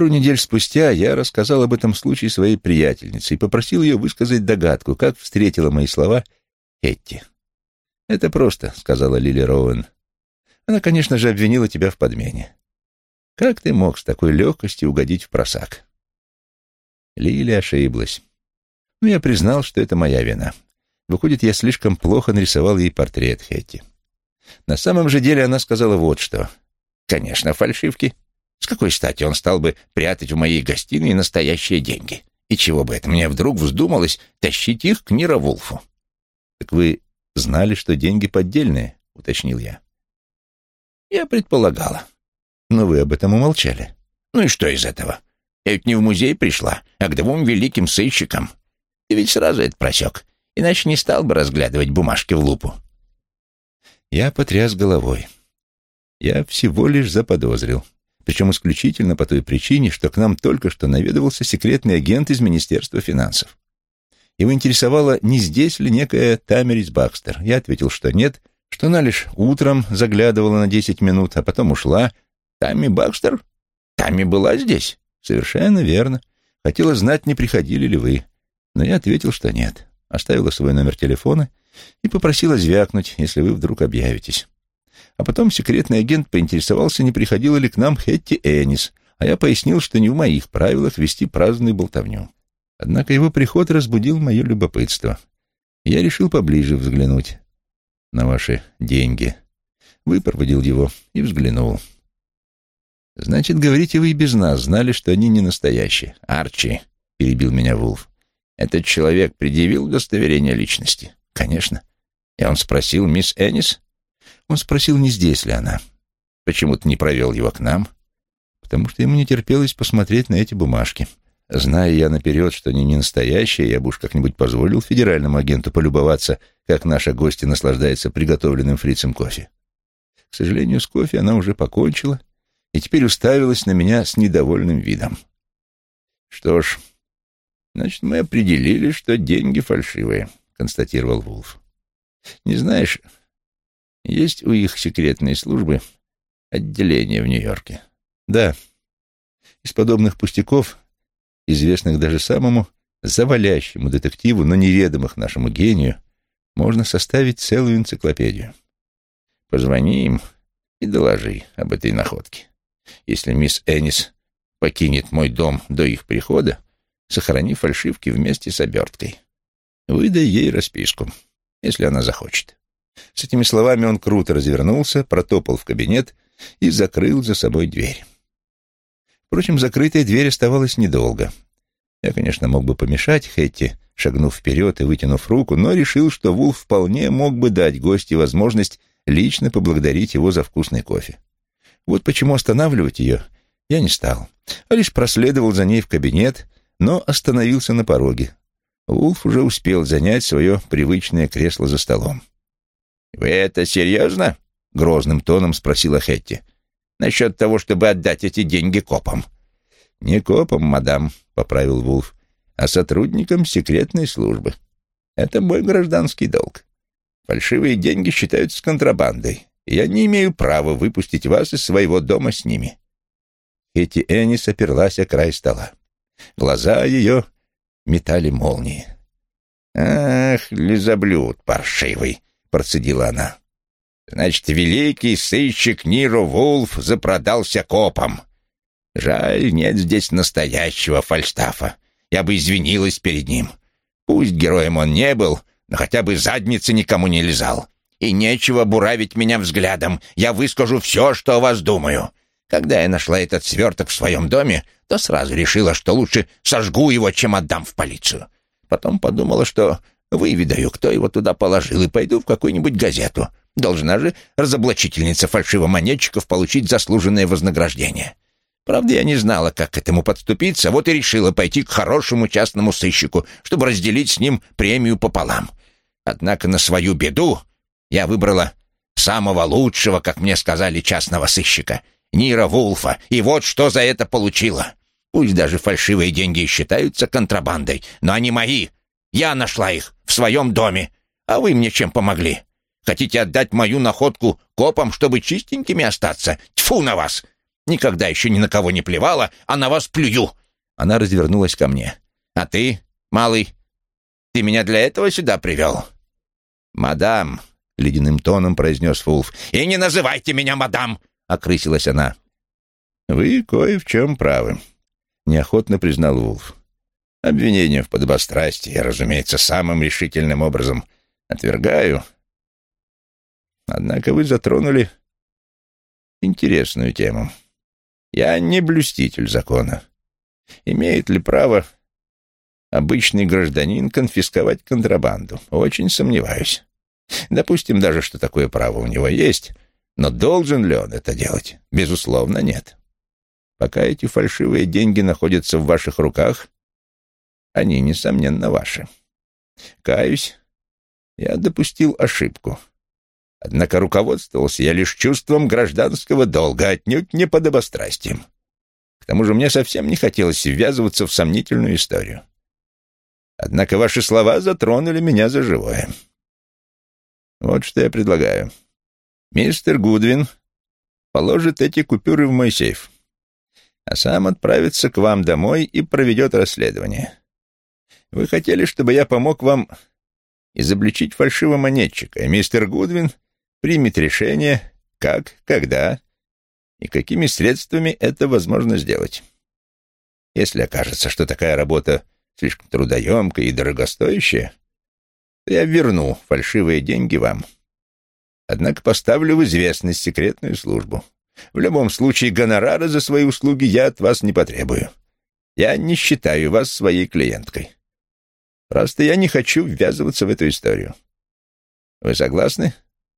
Пару недель спустя я рассказал об этом случае своей приятельнице и попросил ее высказать догадку, как встретила мои слова Этти. «Это просто», — сказала Лили Роуэн. «Она, конечно же, обвинила тебя в подмене. Как ты мог с такой легкостью угодить в просак?» Лили ошиблась. Но я признал, что это моя вина. Выходит, я слишком плохо нарисовал ей портрет Хетти. На самом же деле она сказала вот что. «Конечно, фальшивки. С какой стати он стал бы прятать в моей гостиной настоящие деньги? И чего бы это мне вдруг вздумалось тащить их к Нира Вулфу? «Так вы знали, что деньги поддельные?» — уточнил я. «Я предполагала. Но вы об этом умолчали. Ну и что из этого? Я ведь не в музей пришла, а к двум великим сыщикам. Ты ведь сразу это просек, иначе не стал бы разглядывать бумажки в лупу». Я потряс головой. Я всего лишь заподозрил причем исключительно по той причине, что к нам только что наведывался секретный агент из Министерства финансов. Его интересовало, не здесь ли некая Тамерис Бакстер. Я ответил, что нет, что она лишь утром заглядывала на десять минут, а потом ушла. Тамми Бакстер? Тамми была здесь? Совершенно верно. Хотела знать, не приходили ли вы. Но я ответил, что нет. Оставила свой номер телефона и попросила звякнуть, если вы вдруг объявитесь. А потом секретный агент поинтересовался, не приходила ли к нам Хетти Энис, а я пояснил, что не в моих правилах вести праздную болтовню. Однако его приход разбудил мое любопытство. Я решил поближе взглянуть на ваши деньги. Выпроводил его и взглянул. «Значит, говорите, вы и без нас знали, что они не настоящие. Арчи», — перебил меня Вулф. «Этот человек предъявил удостоверение личности?» «Конечно». И он спросил мисс Энис? Он спросил, не здесь ли она. Почему ты не провел его к нам? Потому что ему не терпелось посмотреть на эти бумажки. Зная я наперед, что они не настоящие, я бы уж как-нибудь позволил федеральному агенту полюбоваться, как наша гостья наслаждается приготовленным фрицем кофе. К сожалению, с кофе она уже покончила и теперь уставилась на меня с недовольным видом. «Что ж, значит, мы определили, что деньги фальшивые», — констатировал Вулф. «Не знаешь, есть у их секретной службы отделение в Нью-Йорке? Да. Из подобных пустяков, известных даже самому завалящему детективу, но неведомых нашему гению, можно составить целую энциклопедию. Позвони им и доложи об этой находке. Если мисс Энис покинет мой дом до их прихода, сохрани фальшивки вместе с оберткой. Выдай ей расписку, если она захочет. С этими словами он круто развернулся, протопал в кабинет и закрыл за собой дверь. Впрочем, закрытая дверь оставалась недолго. Я, конечно, мог бы помешать Хэтти, шагнув вперед и вытянув руку, но решил, что Вулф вполне мог бы дать гости возможность лично поблагодарить его за вкусный кофе. Вот почему останавливать ее я не стал, а лишь проследовал за ней в кабинет, но остановился на пороге. Вулф уже успел занять свое привычное кресло за столом. «Вы это серьезно?» — грозным тоном спросила Хетти. «Насчет того, чтобы отдать эти деньги копам». «Не копам, мадам», — поправил Вулф, «а сотрудникам секретной службы. Это мой гражданский долг. Фальшивые деньги считаются контрабандой, и я не имею права выпустить вас из своего дома с ними». Хетти Энис оперлась о край стола. Глаза ее метали молнии. «Ах, лизоблюд паршивый!» — процедила она. «Значит, великий сыщик Ниро Вулф запродался копом. Жаль, нет здесь настоящего Фальстафа. Я бы извинилась перед ним. Пусть героем он не был, но хотя бы задницы никому не лизал. И нечего буравить меня взглядом. Я выскажу все, что о вас думаю. Когда я нашла этот сверток в своем доме, то сразу решила, что лучше сожгу его, чем отдам в полицию. Потом подумала, что Выведаю, кто его туда положил, и пойду в какую-нибудь газету. Должна же разоблачительница фальшивомонетчиков получить заслуженное вознаграждение. Правда, я не знала, как к этому подступиться, вот и решила пойти к хорошему частному сыщику, чтобы разделить с ним премию пополам. Однако на свою беду я выбрала самого лучшего, как мне сказали, частного сыщика, Нира Вулфа, и вот что за это получила. Пусть даже фальшивые деньги считаются контрабандой, но они мои — я нашла их в своем доме. А вы мне чем помогли? Хотите отдать мою находку копам, чтобы чистенькими остаться? Тьфу на вас! Никогда еще ни на кого не плевала, а на вас плюю!» Она развернулась ко мне. «А ты, малый, ты меня для этого сюда привел?» «Мадам», — ледяным тоном произнес Вулф. «И не называйте меня мадам!» — окрысилась она. «Вы кое в чем правы», — неохотно признал Вулф. «Обвинение в подобострастии я, разумеется, самым решительным образом отвергаю. Однако вы затронули интересную тему. Я не блюститель закона. Имеет ли право обычный гражданин конфисковать контрабанду? Очень сомневаюсь. Допустим даже, что такое право у него есть, но должен ли он это делать? Безусловно, нет. Пока эти фальшивые деньги находятся в ваших руках, они, несомненно, ваши. Каюсь, я допустил ошибку. Однако руководствовался я лишь чувством гражданского долга, отнюдь не подобострастием. К тому же мне совсем не хотелось ввязываться в сомнительную историю. Однако ваши слова затронули меня за живое. Вот что я предлагаю. Мистер Гудвин положит эти купюры в мой сейф, а сам отправится к вам домой и проведет расследование. Вы хотели, чтобы я помог вам изобличить фальшивомонетчика, и мистер Гудвин примет решение, как, когда и какими средствами это возможно сделать. Если окажется, что такая работа слишком трудоемкая и дорогостоящая, то я верну фальшивые деньги вам. Однако поставлю в известность секретную службу. В любом случае гонорара за свои услуги я от вас не потребую. Я не считаю вас своей клиенткой. Просто я не хочу ввязываться в эту историю. Вы согласны?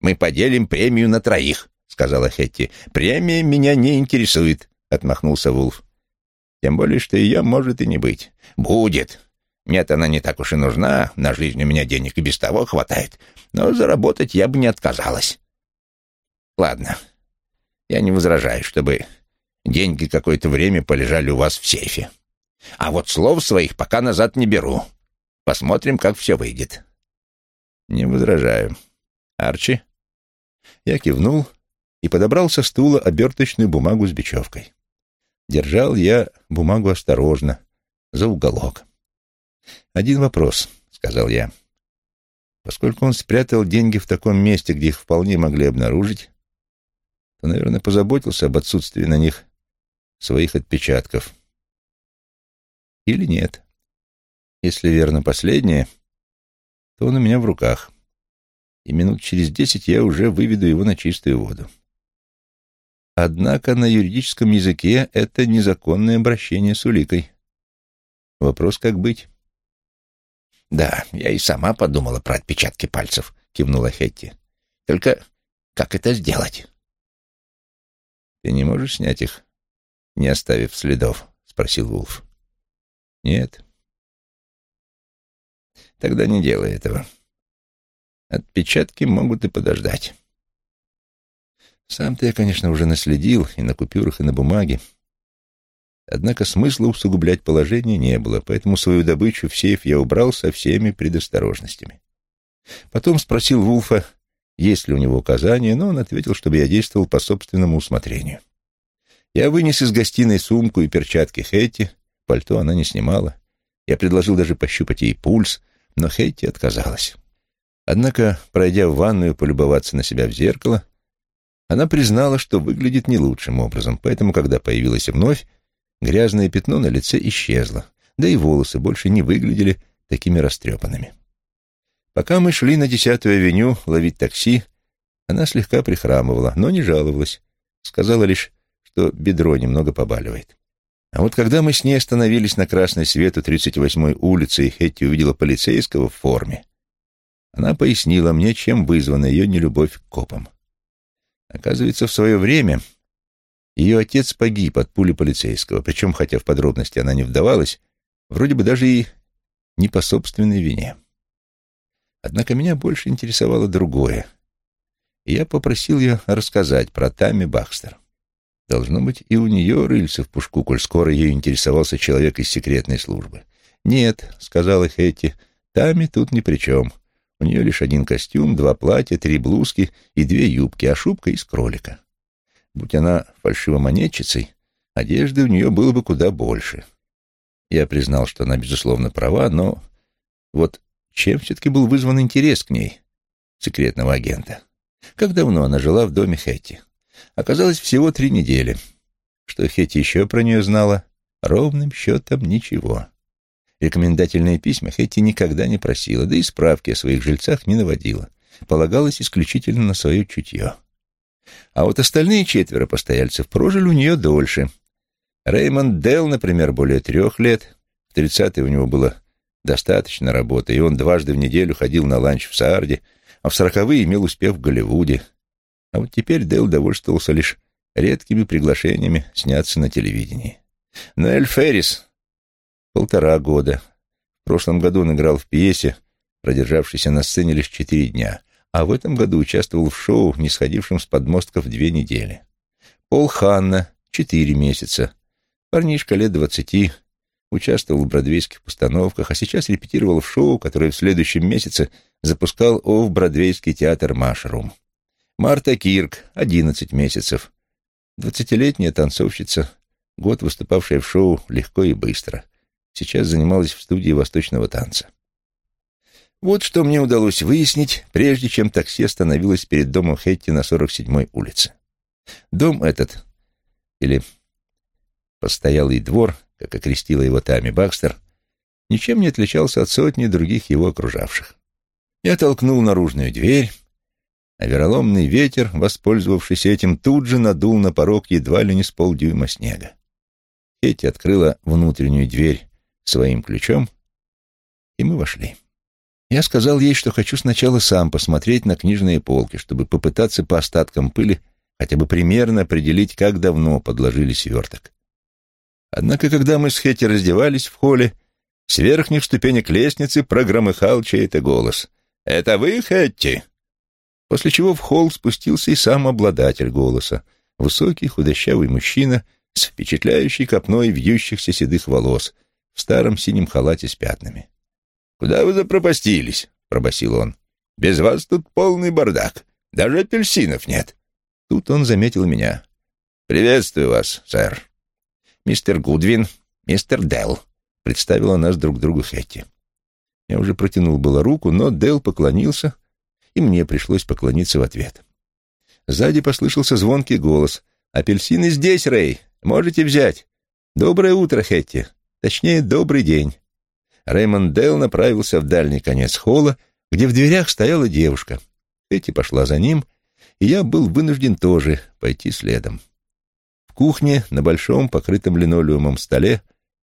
Мы поделим премию на троих, сказала Хетти. Премия меня не интересует, отмахнулся Вулф. Тем более, что ее может и не быть. Будет. Мне-то она не так уж и нужна, на жизнь у меня денег и без того хватает, но заработать я бы не отказалась. Ладно, я не возражаю, чтобы деньги какое-то время полежали у вас в сейфе. А вот слов своих пока назад не беру. Посмотрим, как все выйдет. Не возражаю. Арчи? Я кивнул и подобрал со стула оберточную бумагу с бечевкой. Держал я бумагу осторожно, за уголок. «Один вопрос», — сказал я. «Поскольку он спрятал деньги в таком месте, где их вполне могли обнаружить, то, наверное, позаботился об отсутствии на них своих отпечатков. Или нет? Если верно последнее, то он у меня в руках» и минут через десять я уже выведу его на чистую воду. Однако на юридическом языке это незаконное обращение с уликой. Вопрос, как быть? «Да, я и сама подумала про отпечатки пальцев», — кивнула Хетти. «Только как это сделать?» «Ты не можешь снять их, не оставив следов?» — спросил Вулф. «Нет». «Тогда не делай этого. Отпечатки могут и подождать. Сам-то я, конечно, уже наследил и на купюрах, и на бумаге. Однако смысла усугублять положение не было, поэтому свою добычу в сейф я убрал со всеми предосторожностями. Потом спросил Вулфа, есть ли у него указания, но он ответил, чтобы я действовал по собственному усмотрению. Я вынес из гостиной сумку и перчатки Хэтти, пальто она не снимала. Я предложил даже пощупать ей пульс, но Хэтти отказалась. Однако, пройдя в ванную полюбоваться на себя в зеркало, она признала, что выглядит не лучшим образом, поэтому, когда появилась вновь, грязное пятно на лице исчезло, да и волосы больше не выглядели такими растрепанными. Пока мы шли на Десятую авеню ловить такси, она слегка прихрамывала, но не жаловалась. Сказала лишь, что бедро немного побаливает. А вот когда мы с ней остановились на красный свет у 38-й улицы, и Хетти увидела полицейского в форме, она пояснила мне, чем вызвана ее нелюбовь к копам. Оказывается, в свое время ее отец погиб от пули полицейского, причем, хотя в подробности она не вдавалась, вроде бы даже и не по собственной вине. Однако меня больше интересовало другое, и я попросил ее рассказать про Тами Бахстер. Должно быть, и у нее рыльца в пушку, коль скоро ее интересовался человек из секретной службы. «Нет», — сказала Хэтти, — «Тами тут ни при чем. У нее лишь один костюм, два платья, три блузки и две юбки, а шубка из кролика. Будь она фальшивомонетчицей, одежды у нее было бы куда больше. Я признал, что она, безусловно, права, но вот чем все-таки был вызван интерес к ней, секретного агента? Как давно она жила в доме Хэтти? Оказалось, всего три недели. Что Хэтти еще про нее знала? Ровным счетом ничего. Рекомендательные письма Хэтти никогда не просила, да и справки о своих жильцах не наводила. Полагалась исключительно на свое чутье. А вот остальные четверо постояльцев прожили у нее дольше. Реймонд Делл, например, более трех лет. В тридцатые у него было достаточно работы, и он дважды в неделю ходил на ланч в Саарде, а в сороковые имел успех в Голливуде. А вот теперь Делл довольствовался лишь редкими приглашениями сняться на телевидении. Ноэль Феррис — полтора года. В прошлом году он играл в пьесе, продержавшейся на сцене лишь четыре дня, а в этом году участвовал в шоу, не сходившем с подмостков две недели. Пол Ханна — четыре месяца. Парнишка лет двадцати, участвовал в бродвейских постановках, а сейчас репетировал в шоу, которое в следующем месяце запускал Офф-Бродвейский театр «Машрум». Марта Кирк, одиннадцать месяцев. Двадцатилетняя танцовщица, год выступавшая в шоу «Легко и быстро». Сейчас занималась в студии восточного танца. Вот что мне удалось выяснить, прежде чем такси остановилось перед домом Хетти на 47-й улице. Дом этот, или постоялый двор, как окрестила его Тами Бакстер, ничем не отличался от сотни других его окружавших. Я толкнул наружную дверь, а вероломный ветер, воспользовавшись этим, тут же надул на порог едва ли не с полдюйма снега. Хетти открыла внутреннюю дверь своим ключом, и мы вошли. Я сказал ей, что хочу сначала сам посмотреть на книжные полки, чтобы попытаться по остаткам пыли хотя бы примерно определить, как давно подложили сверток. Однако, когда мы с Хетти раздевались в холле, с верхних ступенек лестницы прогромыхал чей-то голос. «Это вы, Хетти?» После чего в холл спустился и сам обладатель голоса, высокий худощавый мужчина с впечатляющей копной вьющихся седых волос в старом синем халате с пятнами. «Куда вы запропастились?» — пробасил он. «Без вас тут полный бардак. Даже апельсинов нет». Тут он заметил меня. «Приветствую вас, сэр» мистер Гудвин, мистер Делл», — представила нас друг другу Хэтти. Я уже протянул было руку, но Делл поклонился, и мне пришлось поклониться в ответ. Сзади послышался звонкий голос. «Апельсины здесь, Рэй! Можете взять! Доброе утро, Хэтти! Точнее, добрый день!» Рэймонд Делл направился в дальний конец холла, где в дверях стояла девушка. Хэтти пошла за ним, и я был вынужден тоже пойти следом кухне на большом, покрытом линолеумом столе,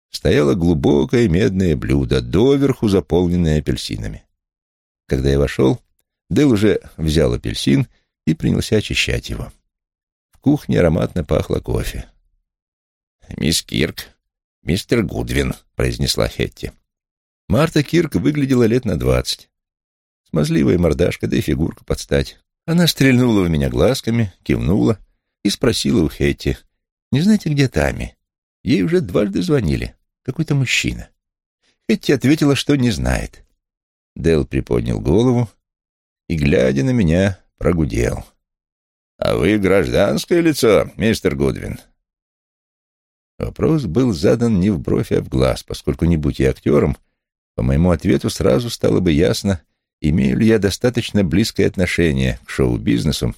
стояло глубокое медное блюдо, доверху заполненное апельсинами. Когда я вошел, Дэл уже взял апельсин и принялся очищать его. В кухне ароматно пахло кофе. «Мисс Кирк, мистер Гудвин», — произнесла Хетти. Марта Кирк выглядела лет на двадцать. Смазливая мордашка, да и фигурка под стать. Она стрельнула в меня глазками, кивнула и спросила у Хетти, не знаете, где Тами? Ей уже дважды звонили. Какой-то мужчина. Хэтти ответила, что не знает. Дэл приподнял голову и, глядя на меня, прогудел. «А вы гражданское лицо, мистер Гудвин?» Вопрос был задан не в бровь, а в глаз, поскольку, не будь я актером, по моему ответу сразу стало бы ясно, имею ли я достаточно близкое отношение к шоу-бизнесу,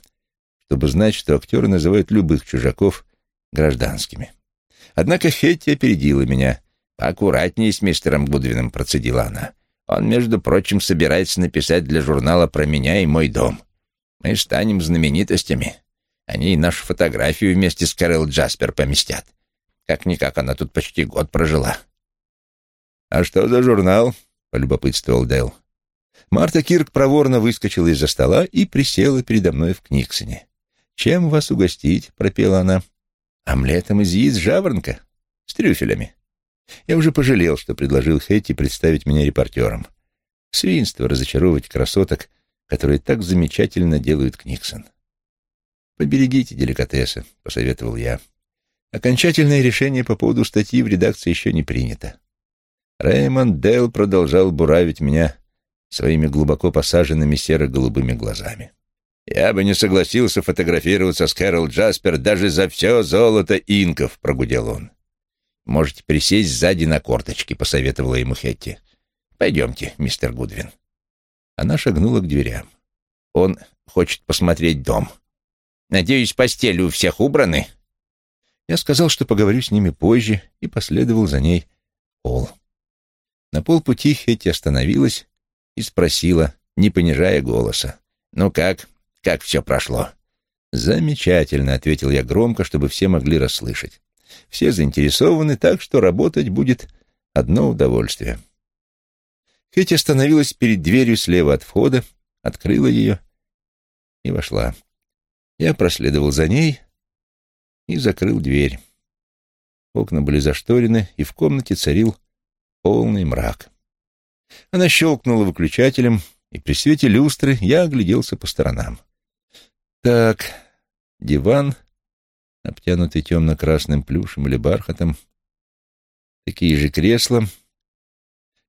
чтобы знать, что актеры называют любых чужаков гражданскими. Однако Хетти опередила меня. «Аккуратнее с мистером Гудвином», — процедила она. «Он, между прочим, собирается написать для журнала про меня и мой дом. Мы станем знаменитостями. Они и нашу фотографию вместе с Кэрол Джаспер поместят. Как-никак она тут почти год прожила». «А что за журнал?» — полюбопытствовал Дэл. Марта Кирк проворно выскочила из-за стола и присела передо мной в Книксоне. «Чем вас угостить?» — пропела она. Омлетом из яиц жаворонка? С трюфелями. Я уже пожалел, что предложил Хэтти представить меня репортером. Свинство разочаровывать красоток, которые так замечательно делают Книксон. «Поберегите деликатесы», — посоветовал я. Окончательное решение по поводу статьи в редакции еще не принято. Рэймонд Дейл продолжал буравить меня своими глубоко посаженными серо-голубыми глазами. «Я бы не согласился фотографироваться с Кэрол Джаспер даже за все золото инков», — прогудел он. «Можете присесть сзади на корточки», — посоветовала ему Хетти. «Пойдемте, мистер Гудвин». Она шагнула к дверям. «Он хочет посмотреть дом. Надеюсь, постели у всех убраны?» Я сказал, что поговорю с ними позже, и последовал за ней холл. На полпути Хетти остановилась и спросила, не понижая голоса. «Ну как? Как все прошло?» «Замечательно», — ответил я громко, чтобы все могли расслышать. «Все заинтересованы, так что работать будет одно удовольствие». Хетти остановилась перед дверью слева от входа, открыла ее и вошла. Я проследовал за ней и закрыл дверь. Окна были зашторены, и в комнате царил полный мрак. Она щелкнула выключателем, и при свете люстры я огляделся по сторонам. Так, диван, обтянутый темно-красным плюшем или бархатом, такие же кресла,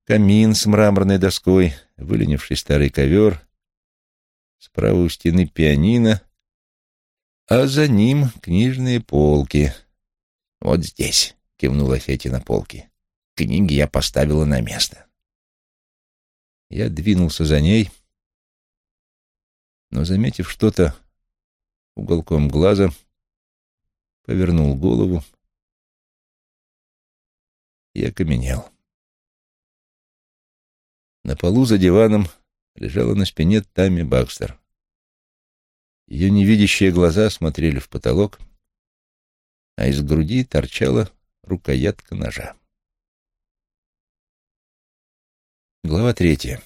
камин с мраморной доской, выленивший старый ковер, справа у стены пианино, а за ним книжные полки. «Вот здесь», — кивнула Фетти на полки. «Книги я поставила на место». Я двинулся за ней, но, заметив что-то уголком глаза, повернул голову и окаменел. На полу за диваном лежала на спине Тами Бакстер. Ее невидящие глаза смотрели в потолок, а из груди торчала рукоятка ножа. Глава третья.